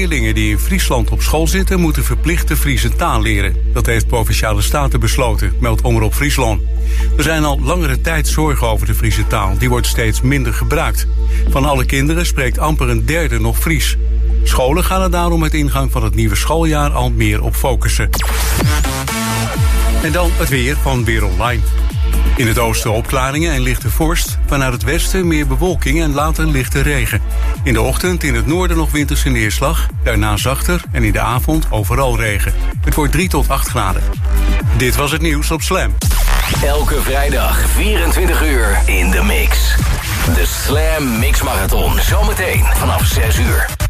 Leerlingen die in Friesland op school zitten moeten verplicht de Friese taal leren. Dat heeft Provinciale Staten besloten, meldt Omroep Friesland. Er zijn al langere tijd zorgen over de Friese taal. Die wordt steeds minder gebruikt. Van alle kinderen spreekt amper een derde nog Fries. Scholen gaan er daarom met ingang van het nieuwe schooljaar al meer op focussen. En dan het weer van Weer Online. In het oosten opklaringen en lichte vorst. Vanuit het westen meer bewolking en later lichte regen. In de ochtend in het noorden nog winterse neerslag. Daarna zachter en in de avond overal regen. Het wordt 3 tot 8 graden. Dit was het nieuws op Slam. Elke vrijdag 24 uur in de mix. De Slam Mix Marathon. Zometeen vanaf 6 uur.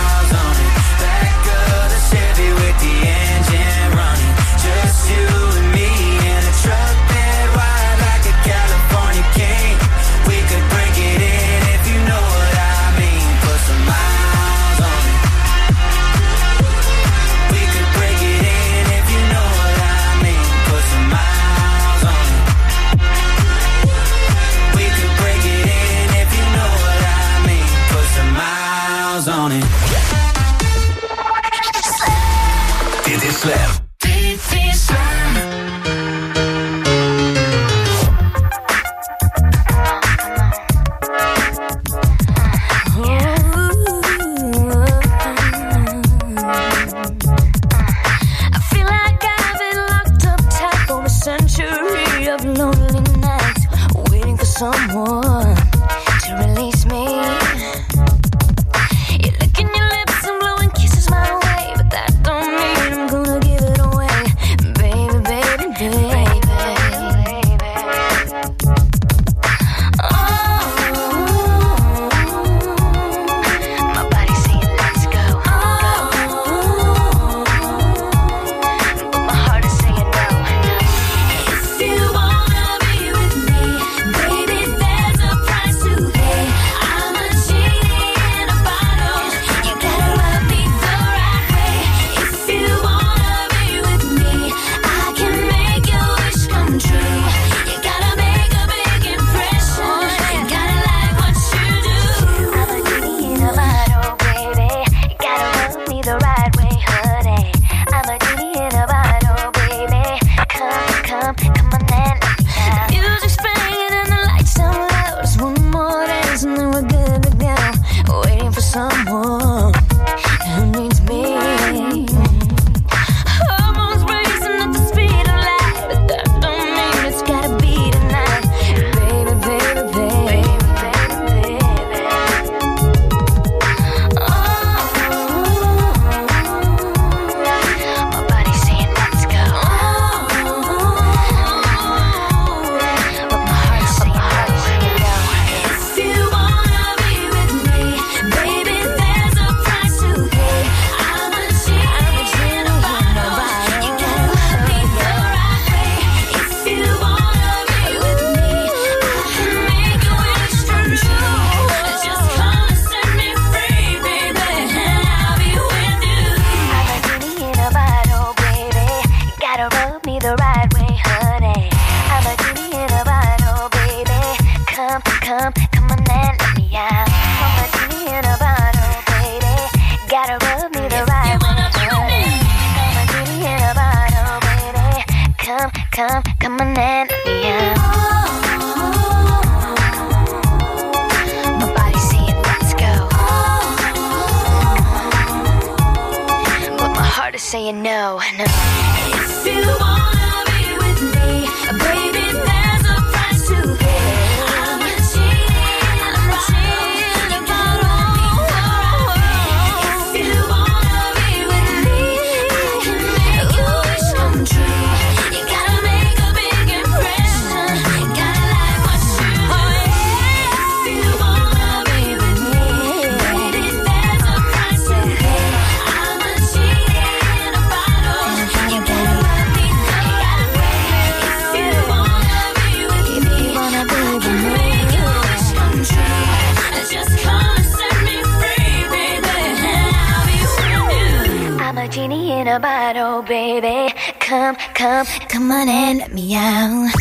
come, come, come on in, let me out.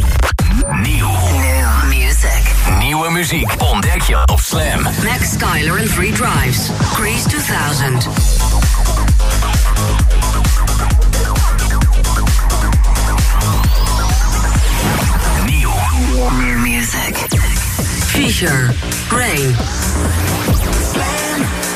Nieuw. New music. Nieuwe muziek ontdek je op Slam. Max Skyler and Three Drives. Greece 2000. Nieuw. New music. Fisher. Rain. Slam.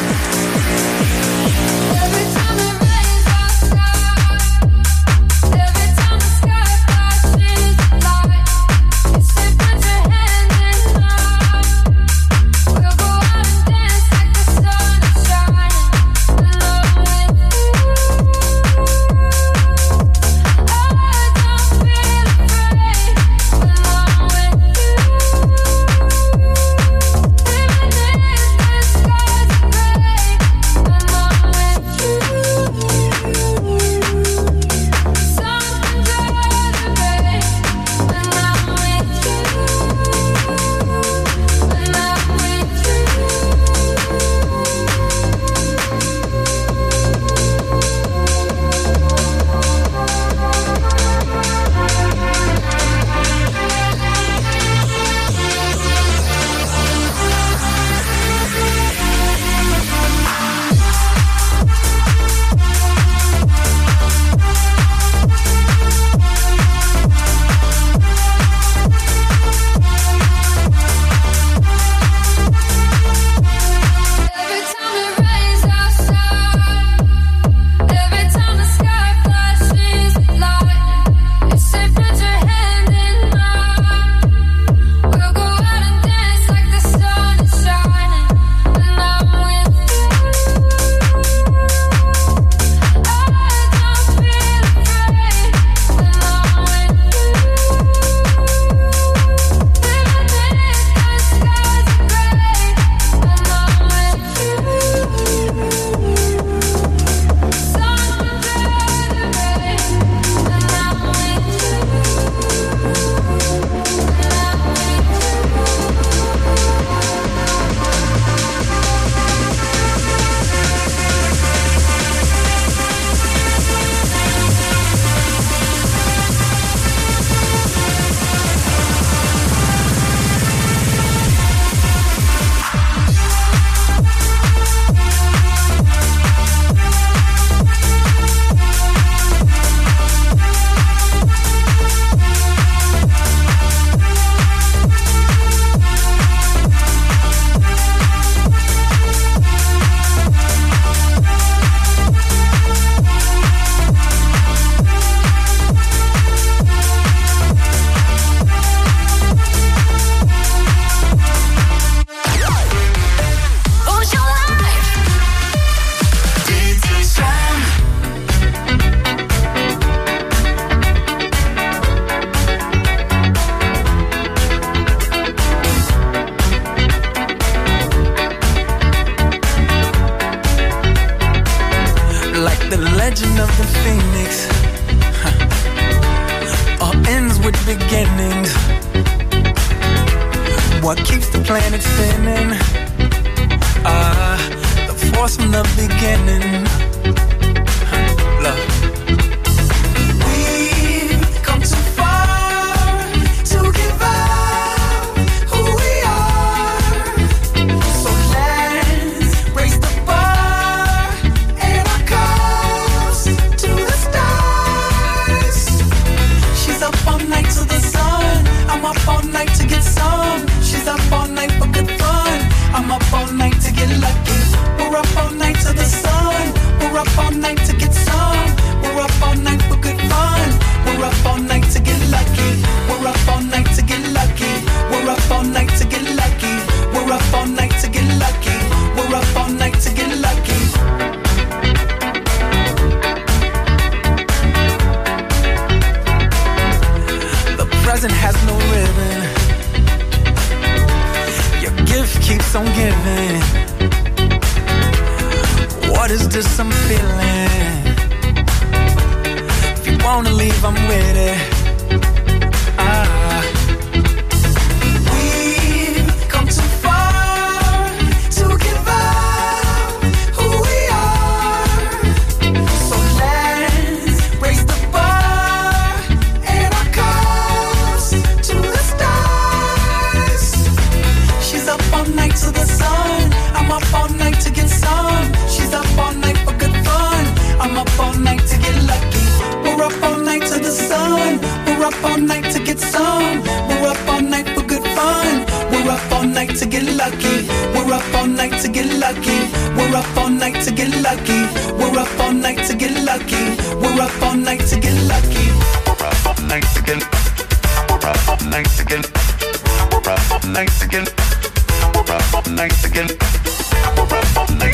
Nothing.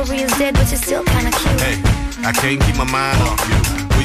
Is dead, but you're still kinda cute. Hey, I can't keep my mind off you.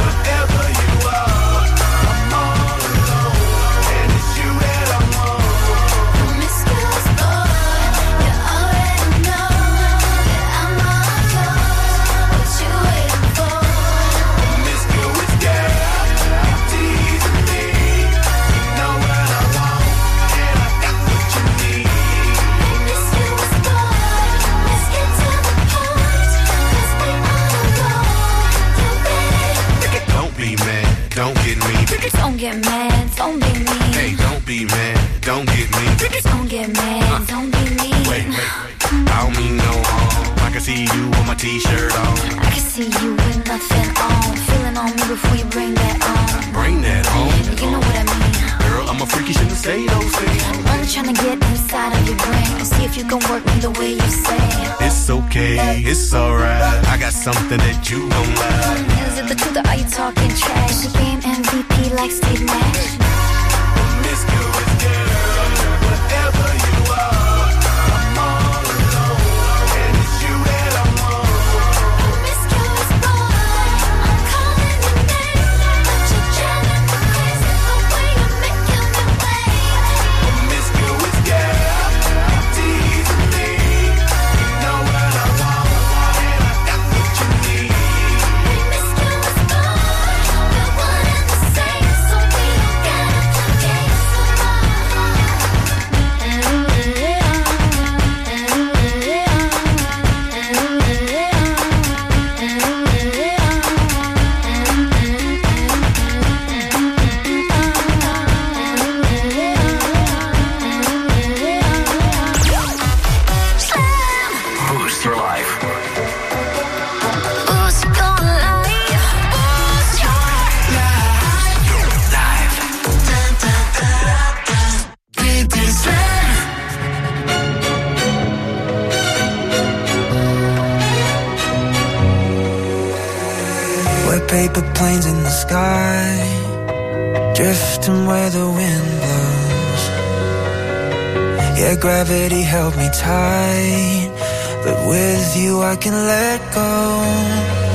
Whatever Don't get mad, don't be mean. Hey, don't be mad, don't get mean. Don't get mad, uh, don't be mean. Wait, wait, wait. I don't mean no harm. I can see you with my t-shirt on. I can see you with nothing on. Feeling on me before you bring that on. Bring that on. You know what I mean. Girl, I'm a freaky, shouldn't say those things. I'm trying to get inside of your brain. See if you can work me the way you say. It's okay, it's alright. I got something that you don't like is it the truth or are you talking trash? The game MVP like Steve Nash. Miss you good. the wind blows. Yeah, gravity held me tight, but with you I can let go.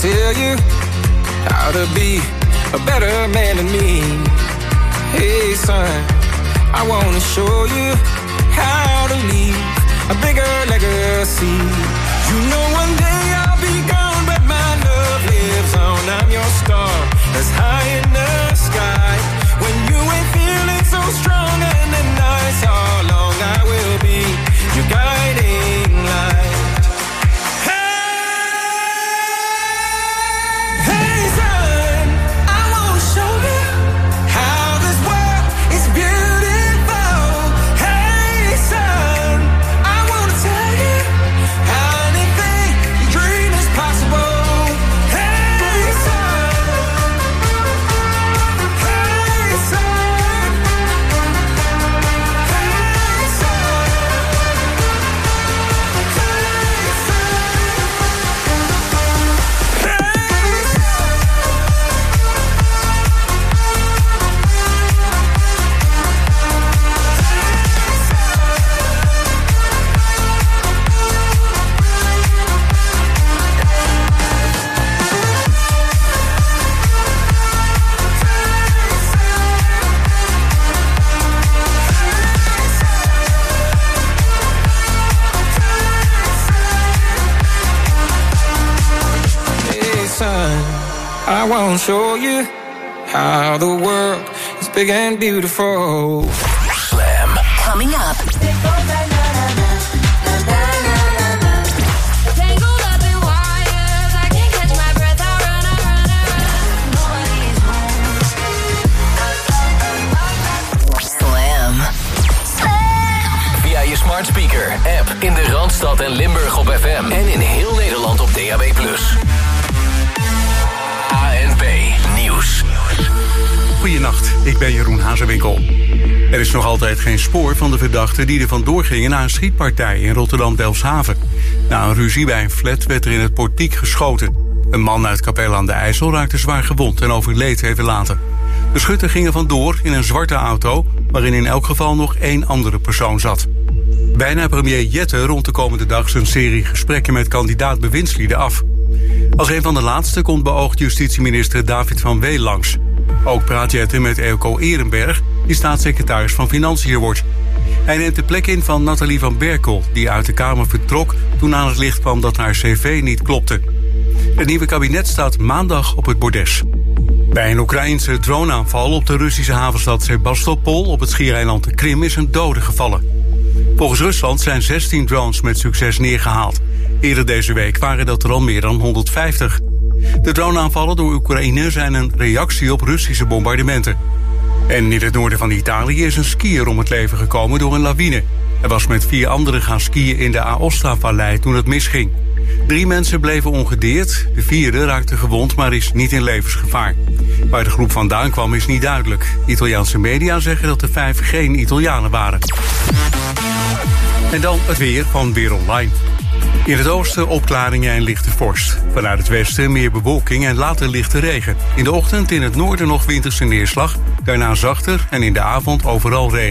Tell you how to be a better man than me. Hey, son, I wanna show you how to leave a bigger legacy. You know, one day I'll be gone, but my love lives on. I'm your star that's high in I want to show you how the world is big and beautiful. Slam. Coming up. Tangled up in wires, I can't catch my breath. I run, I run, I run. Nobody's Slam. Via je smart speaker, app in de Randstad en Limburg op FM. En in Ik ben Jeroen Hazewinkel. Er is nog altijd geen spoor van de verdachten die er vandoor gingen na een schietpartij in Rotterdam-Delfshaven. Na een ruzie bij een flat werd er in het portiek geschoten. Een man uit Capelle aan de IJssel raakte zwaar gewond en overleed even later. De schutter ging er vandoor in een zwarte auto, waarin in elk geval nog één andere persoon zat. Bijna premier Jette rond de komende dag zijn serie gesprekken met kandidaat bewindslieden af. Als een van de laatste komt beoogd justitieminister David van Weel langs. Ook praat Jette met Eelco Ehrenberg, die staatssecretaris van Financiën wordt. Hij neemt de plek in van Nathalie van Berkel, die uit de Kamer vertrok toen aan het licht kwam dat haar cv niet klopte. Het nieuwe kabinet staat maandag op het bordes. Bij een Oekraïnse droneaanval op de Russische havenstad Sebastopol op het schiereiland Krim is een dode gevallen. Volgens Rusland zijn 16 drones met succes neergehaald. Eerder deze week waren dat er al meer dan 150. De droneaanvallen door Oekraïne zijn een reactie op Russische bombardementen. En in het noorden van Italië is een skier om het leven gekomen door een lawine. Hij was met vier anderen gaan skiën in de Aosta-vallei toen het misging. Drie mensen bleven ongedeerd, de vierde raakte gewond, maar is niet in levensgevaar. Waar de groep vandaan kwam is niet duidelijk. Italiaanse media zeggen dat de vijf geen Italianen waren. En dan het weer van Weer Online. In het oosten opklaringen en lichte vorst. Vanuit het westen meer bewolking en later lichte regen. In de ochtend in het noorden nog winterse neerslag. Daarna zachter en in de avond overal regen.